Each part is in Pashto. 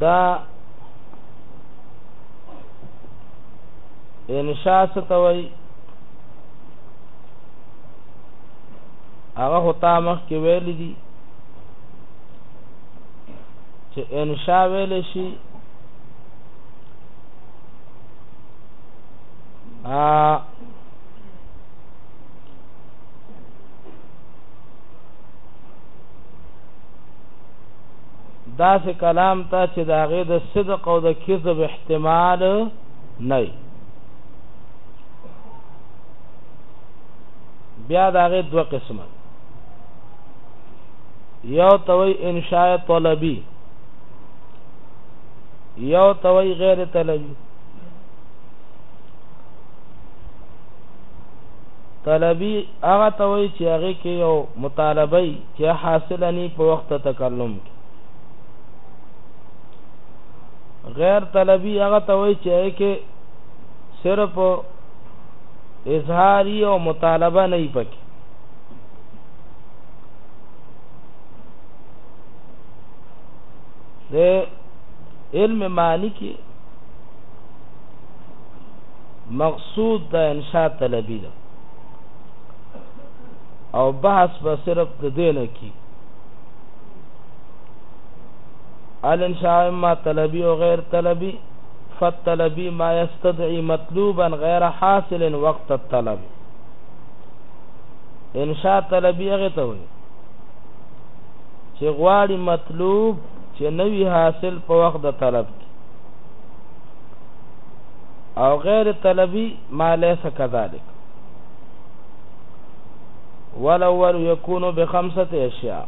دا انشاء ستوي هغه هوتا مخ کې ویل دي چې انشاء ویل شي ا داسې کلام ته چې د هغې د صدق او د کذب احتمال نه وي بیا د هغې دوه قسمه یو ته وایي انشاء طلبي یو ته وایي غیر طلبي طلبي هغه ته وایي چې هغې کې یو مطالبه چې حاصله نی په وخت تکلم کې غیر طلبی هغه ته وایي چې کې صرف اظهاری او مطالبه نه پکې د علم معنی کې مقصود د انشاء طلبی ده او بحث به صرف د دې نه کی الانشاء اما طلبی او غیر طلبی فالطلبی ما يستدعي مطلوبا غیر حاصل وقت الطلب انشاء طلبی هغه ته وي چې غواړي مطلوب چې نوی حاصل په وخت د طلب کې او غیر طلبی ما ليس كذلك والاول یکونو بخمسه اشیاء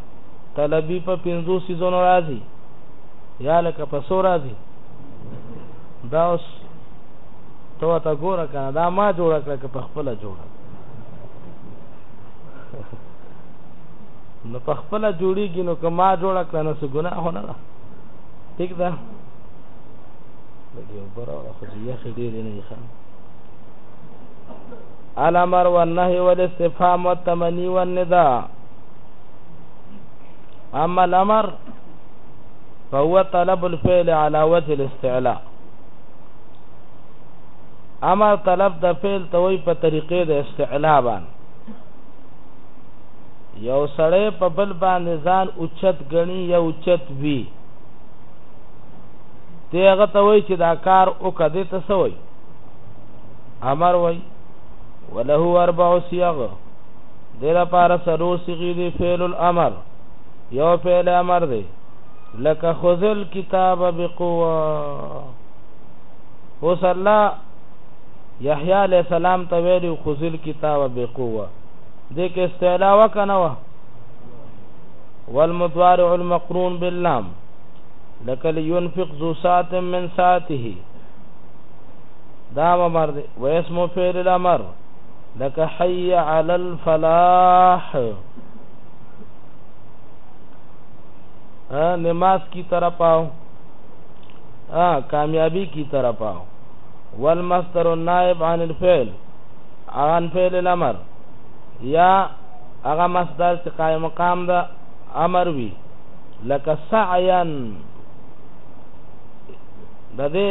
طلبی په پنځو سيزونو راځي یا لکه په سو راځي دا اوس تو ته ګوره کنه دا ما جوړ کړ که په خپل جوړ نو په خپل جوړیږي نو که ما جوړ کړ نو څه ګناه نه ده ٹھیک ده لګي وبره خو یې خې ډېر نه ښه الامر والنهي والاستفهام والتمني والنداء اما الامر فهو طلب الفعل على وجه الاستعلاء امر طلب د فعل توي په طریقې د استعلاء باندې یو سړی په بل باندې ځان اوچت غني یا اوچت وی ته هغه ته وای چې دا کار او کده ته سوی امر وای وله اربع صيغ دیر پار سلو صيغي دی فعل الامر یو فعل امر دی لکه خذل کتاب بقوه اوس الله یحیی علی السلام ته ویلو خذل کتاب بقوه دې کې استعلا وکنه وا والمضارع المقرون باللام لکل ينفق ذو ساعت من ساعته دا امر دی و اسم فعل الامر لك حي على الفلاح نماز کی طرف آؤ کامیابی کی طرف آؤ والمصدر النائب عن الفعل عن فعل الامر یا هغه مصدر چې قائم مقام ده امر وی لکه سعیا د دې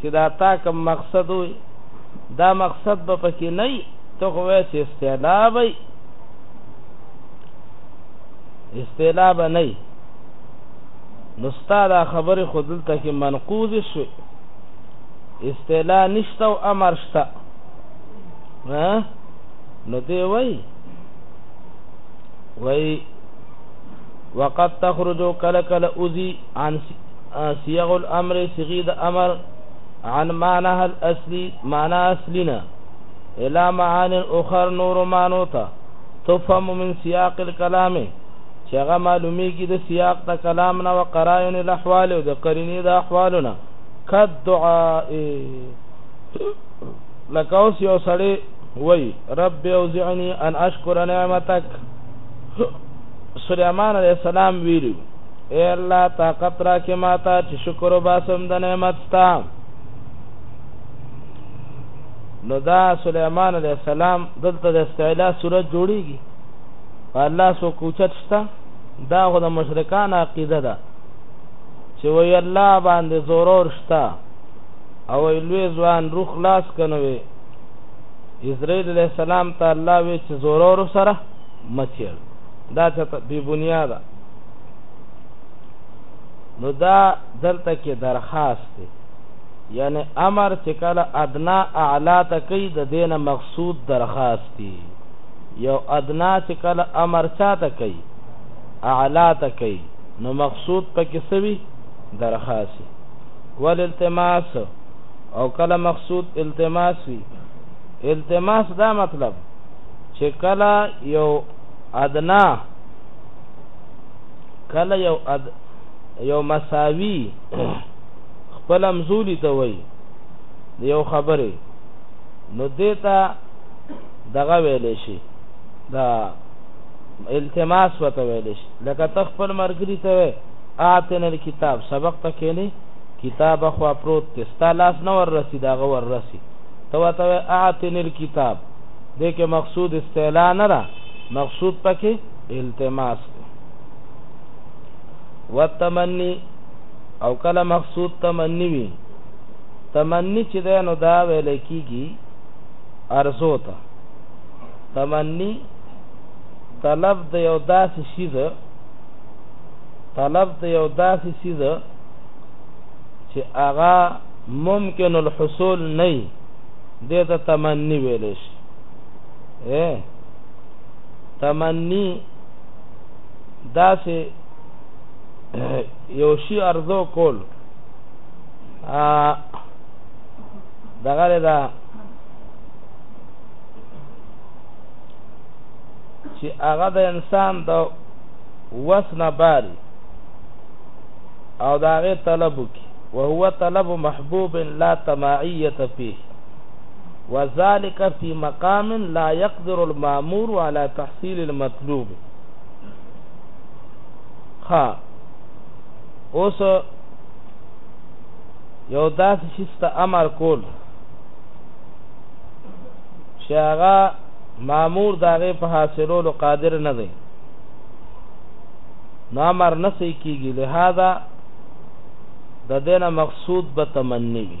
چې دا تا کوم مقصد وي دا مقصد به پکې نه وي ته خو وایې چې استعلا به وي استعلا به نه وي نو ستا دا خبرې خو دلته کې منقوضې شوې استعلا نشته او امر شته نو دی وایي وایي وقد تخرج کله کله اوزي عن صيغ الامر صيغي د امر عن معناه الاصلي معنى اصلنا الى معان اخر نور معنو ته تفهم من سياق الكلام چې هغه معلومیږي د سياق د کلام نه وقرائن الاحوال او د قرینې د احوالونه کد دعاء لکه اوس یو سړی وای رب اوزعنی ان اشکر نعمتک سليمان عليه السلام ویلو اے الله طاقت را کې ماته چې شکر وباسم د نعمت ستا نو دا سليمان عليه السلام دلته د استعلا صورت جوړيږي الله سو کوچت شتا دا خو د مشرکان عقیده ده چې وی الله باندې زورور شتا او لوی ځوان روح خلاص کنوي اسرائیل علیہ السلام ته الله وی چې زورور سره مچیر دا ته بی بنیاده نو دا دلته کې درخواست دی یعنی امر چې کله ادنا اعلا ته کوي د دین مقصود درخواست دی یو ادنا چې کله امر چاته کوي اعلا ته کوي نو مقصود پکې سوي درخواست ول التماس او کله مقصود التماس وي التماس دا مطلب چې کله یو ادنا کله یو اد یو مساوی خپل مزولی ته وای د یو خبره نو دیتا دغه ویل شي دا التماس وته ویل شي لکه تخپل مرګری ته وای آتن الكتاب سبق ته کینی کتاب خو پروت تستا لاس نه ور رسی دا غور رسی تو ته آتن الكتاب دې کې مقصود استعلا نه را مقصود پکې التماس دی وتمنی او کله مقصود تمنی وی تمنی چې ده نو دا ویل کیږي ارزو ته تمنی طلب د یو داسې شیز طلب د یو داسې شیز چې هغه ممکن الحصول نه دی د تمنی ویل شي اے تمنی داسې یو شی ارزو کول ا دغه دا چې هغه د انسان د وسنه باري او دا غي طلب کی وهو طلب محبوب لا تماعیت فيه وذلک فی مقام لا یقدر المامور علی تحصیل المطلوب ها اوس یو داسې شي ست امر کول چې هغه مامور داغه په حاصلولو قادر نه دی نو امر نه سي کیږي لہذا د دینه مقصود به تمنی وي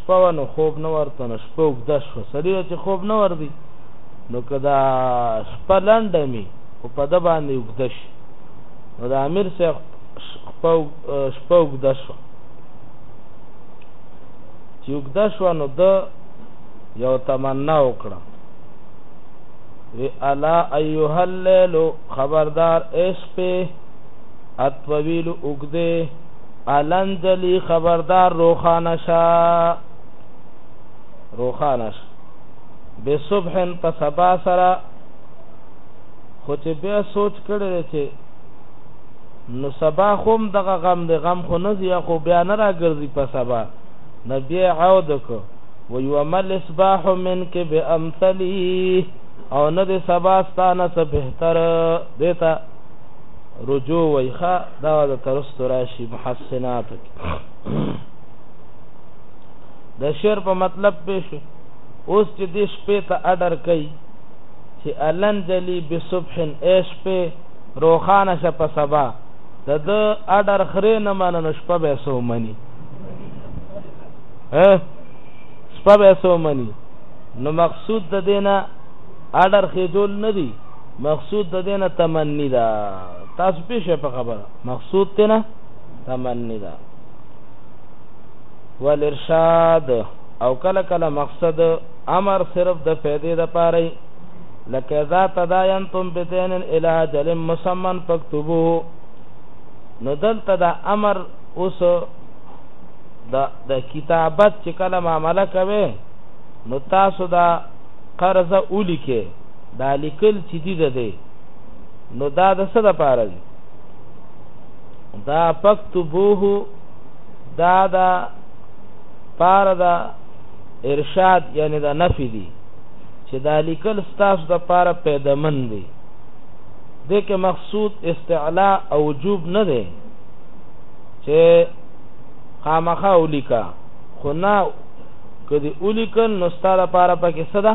شپه وه نو خوب نه ورته نو شپه اوږده شوه سړي ته چې خوب نه ورځي نو که دا شپه لنډه مي خو په ده باندې اوږده شي نو د امیر صاحب شپه اوږده شوه چې اوږده شوه نو ده یو تمنا وکړه وی الا ایها الليل خبردار اش په اتویل اوږده الن جلی خبردار روخانه شا روخانه شا به صبح په سبا سره خو چې بیا سوچ کړی چې نو سبا خوم دغه غم د غم خو نه دی خو بیا نه راګرځي په سبا نبی عود کو و یومل اصباح منک بامثلی او نه د سبا ستانه څه بهتر دیتا رجوع وای ښا دا د ترستو راشي محسنات کې د شعر په مطلب پېښ اوس چې د شپې ته اډر کوي چې الن جلی بصبح ايش په روخانه شپه سبا د د اډر خره نه مننه شپه به سو منی ها شپه به سو منی نو مقصود د دینه اډر خېدول نه دی مقصود د دې نه تمنی ده. تاسو پوه شئ په خبره، مقصود ترې نه تمنی ده. والارشاد او کله کله مقصد امر صرف د فیدې د پاره لکه اذا تداینتم بدین الی اجل مسمن فاکتبوه نو دلته دا امر اوس د د کتابت چې کله معامله کوي نو تاسو دا قرض اولیکه دا لیکل چې دي د دی نو دا د څه د پاره دي دا فکتبوه دا د پاره د ارشاد یعنی د نفی دي چې دا لیکل ستاسو د پاره پیدمن دي د کې مقصود استعلا او وجوب نه دی چې خامخا ولیکا خو نه کدی ولیکل نو ستاره لپاره پکې صدا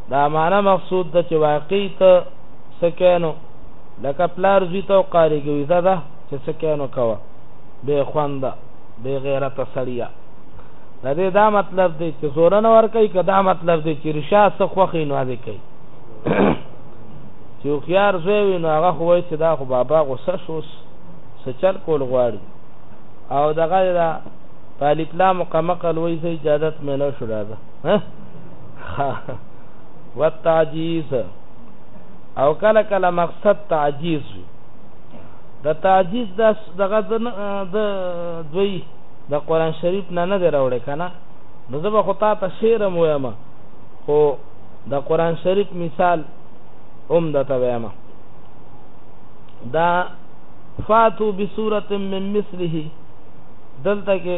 دا معنی مقصود ده چې واقعي ته څه کوې نو لکه پلار زوی ته وقاري کوي زده ده چې څه کوې نو کوه بې خونده بې غیرته سړیه د دې دا مطلب دی چې زوره نه ورکوي که دا مطلب دی چې رشا څه خوښي نو هغې کوي چې هوښیار زوی وي نو هغه خو وایي چې دا خو بابا غوسه شو اوس څه چل کول غواړي او دغه د پالیپلا مقمقل وایي زه اجازت مې نه شو راځه والتعجیز او کله کله مقصد تعجیز وي د تعجیز د دغه د دوی د قران شریف نه نه دراوړې کنه نو زه به خو تا ته شعر وایم خو د قران شریف مثال اوم د ته وایم دا فاتو بسوره من مثله دلته کې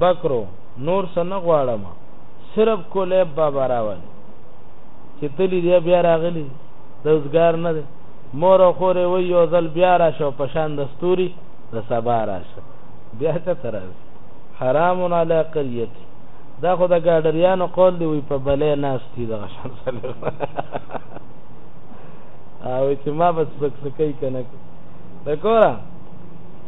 بکرو نور څه نه غواړم صرف کلیب بابا راولی چی تلی دی بیا راغلی د اوزګار نه دی مور او خور یې وایي یو ځل بیا راشه او په شان د ستوري د سبا راشه بیا چته راځي حرام علی قریتی دا خو د ګاډریانو قول دی وي په بلې ناس دي دغه شان سره او چې ما بس سکسکې کنه د کوره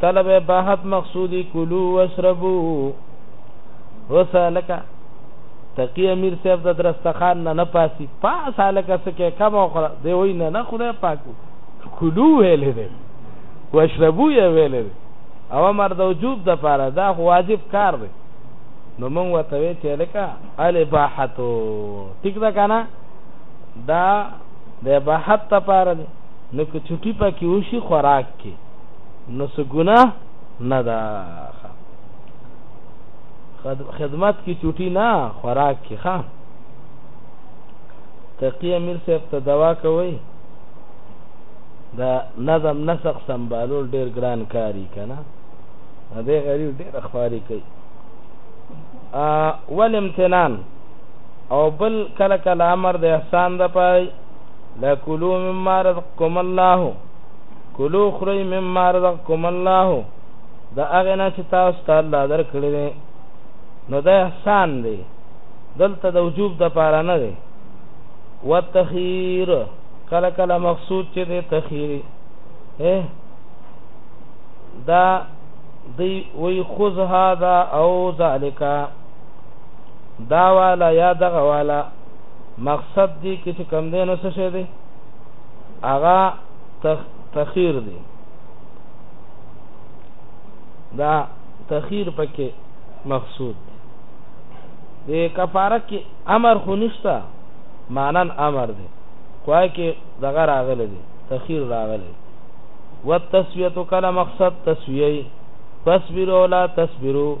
کله به بحث مقصودی کلو واشربو وسالکه تقی امیر صاحب د درستخان نه نه پاسی پاس الکه سکه کم او خره دی وای نه نه خدای پاک کلو ویلې دی واشربو یې ویلې دی او امر د وجوب د پاره دا واجب کار دی نو مونږ وته وی چې لکه ال باحتو ټیک ده کنه دا د باحت لپاره نو که چټي پکې وشي خوراک کې نو څه ګناه نه ده خدمت کې چوټي نه خوراک کې ښه تقی امیر صاحب ته دوا کوي دا نظم نسق سمبالول ډیر ګران کاری کنه دې غریب ډیر خواري کوي ا ول امتنان او بل کله کله امر د احسان د پای لا کلو مما رزقکم الله کلو خورئ مما رزقکم الله د هغې نه چې تاسو ته الله درکړی دی نو دا احسان دی دلته د وجوب دپاره نه دی والتخیر کله کله مقصود چې دی تخیری دا دی وی خوز هذا او ذالک دا والا یا دغه والا مقصد دی کې چې کم دی نو څه شی دی هغه تخیر دی دا تخیر پکې مقصود دی د کفاره کې امر خو نشته مانن امر دی کوای کې دغه راغلی دی تخیر راغلی والتسویه کله مقصد تسویه فاصبروا ولا تصبروا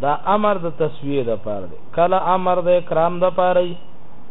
دا امر د تسویه د پاره دی کله امر د کرام د پاره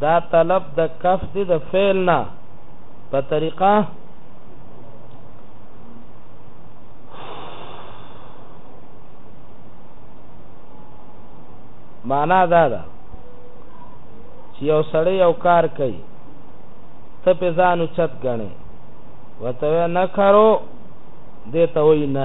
دا طلب د کف دی د فعل نه په طریقه معنا دا ده چې یو سړی یو کار کوي ته په ځان چت غنې وته نه کارو دې ته وای نه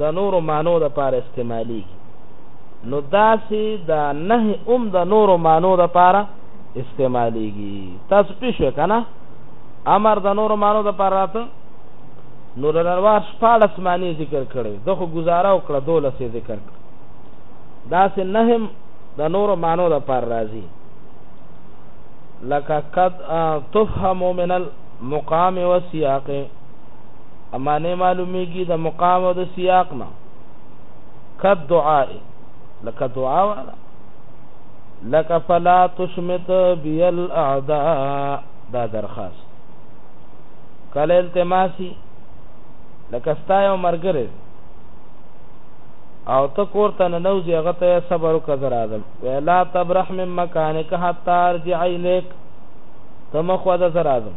د نورو معنو لپاره استعمالېږي، نو داسې دا نهې هم د نورو معنو لپاره استعمالېږي. تاسو پوه شوئ که نه؟ امر د نورو معنو لپاره راته نو لنروار شپاړس معنی ذکر کړې، ده خو ګزاره وکړه دولس یې ذکر کړه. داسې نهې هم د نورو معنو لپاره راځي. لکه قد تفهم من المقام والسياق اما نه معلومیږي د مقام او د سیاق نه کد دعاء لکه دعا والا لکه فلا تشمت بی الاعداء دا درخواست کله التماسی لکه ستا یو مرګره او ته کور ته ننوځي هغه ته صبر وکړه زه راځم ولا تبرح من مکانک حتی ارجع الیک ته مخ وځه زه راځم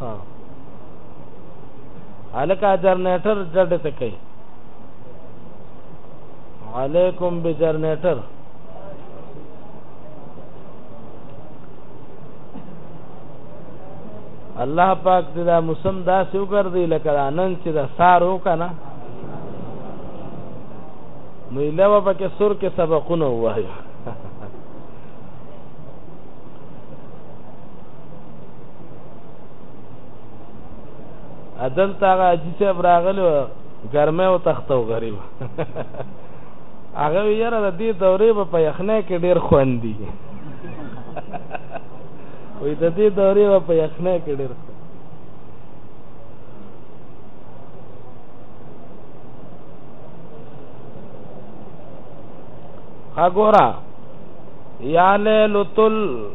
ها الکه جنریټر جړ ته کوي علیکم بجنریټر الله پاک دې دا موسم داسې وګرځي لکه دا نن چې دا سار وکنه نو علاوه پکې سر کې سبقونه وایي عدل تا حاجی صاحب راغلی و ګرمه او تختو غریب هغه یاره د دې دورې په یخنه کې ډیر خوند دی وې د دې دورې په یخنه کې ډیر خوند اګورا یا لیلتل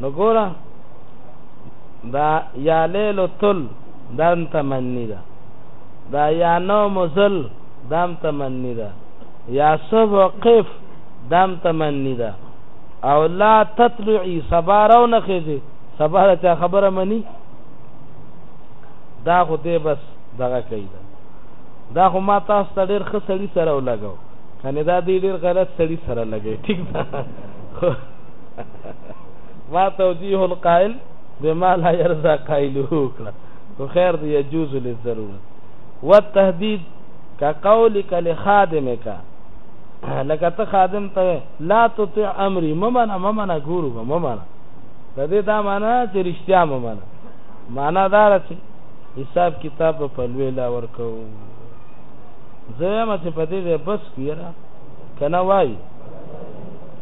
نو ګوره دا یا لیل تل دا تمنی ده دا یا نوم زل دا تمنی ده یا صبح قف دا تمنی ده او لا تطلعی سبا راو نه خېږي سبا ته خبره منی دا خو دې بس دغه کوي دا خو ما تاسو ته ډېر ښه سړي سره ولګو کنې دا دې ډېر غلط سړي سره لګي ټیک ده ما توجیه القائل بما لا يرضى قائله کړه خو خیر دی يجوز للضرورت والتهديد كقولك لخادمك لکه ته خادم ته لا تطع امري ممن ممن ګورو ممن د دې دا معنا چې رښتیا ممن معنا دا چې حساب کتاب په لوی لا ورکو زه ما چې په دې بس کیرا کنه وای